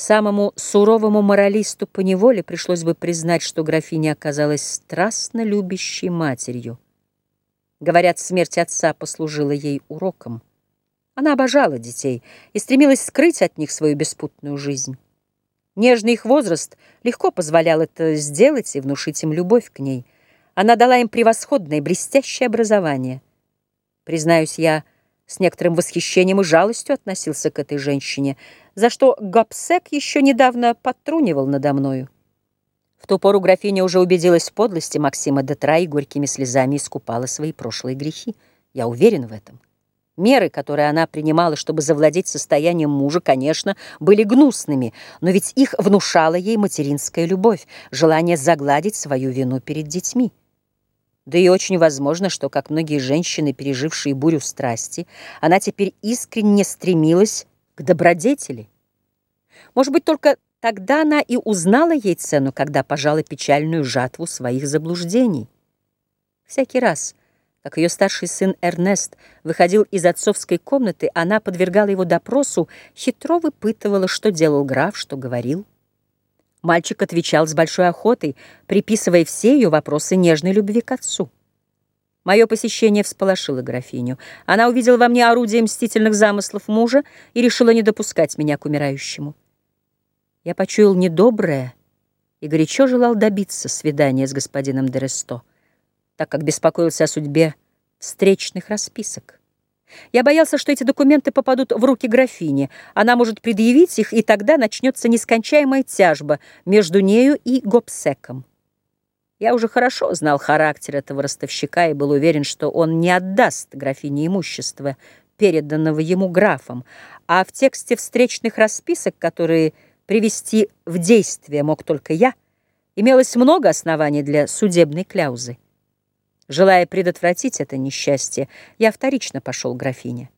Самому суровому моралисту по неволе пришлось бы признать, что графиня оказалась страстно любящей матерью. Говорят, смерть отца послужила ей уроком. Она обожала детей и стремилась скрыть от них свою беспутную жизнь. Нежный их возраст легко позволял это сделать и внушить им любовь к ней. Она дала им превосходное, блестящее образование. Признаюсь, я с некоторым восхищением и жалостью относился к этой женщине, за что Гапсек еще недавно подтрунивал надо мною. В ту пору графиня уже убедилась в подлости Максима Детра и горькими слезами искупала свои прошлые грехи. Я уверен в этом. Меры, которые она принимала, чтобы завладеть состоянием мужа, конечно, были гнусными, но ведь их внушала ей материнская любовь, желание загладить свою вину перед детьми. Да и очень возможно, что, как многие женщины, пережившие бурю страсти, она теперь искренне стремилась к добродетели. Может быть, только тогда она и узнала ей цену, когда пожала печальную жатву своих заблуждений. Всякий раз, как ее старший сын Эрнест выходил из отцовской комнаты, она подвергала его допросу, хитро выпытывала, что делал граф, что говорил. Мальчик отвечал с большой охотой, приписывая все ее вопросы нежной любви к отцу. Мое посещение всполошило графиню. Она увидела во мне орудие мстительных замыслов мужа и решила не допускать меня к умирающему. Я почуял недоброе и горячо желал добиться свидания с господином Дересто так как беспокоился о судьбе встречных расписок. Я боялся, что эти документы попадут в руки графини. Она может предъявить их, и тогда начнется нескончаемая тяжба между нею и Гобсеком. Я уже хорошо знал характер этого ростовщика и был уверен, что он не отдаст графине имущество, переданного ему графом, а в тексте встречных расписок, которые привести в действие мог только я, имелось много оснований для судебной кляузы. Желая предотвратить это несчастье, я вторично пошел к графине.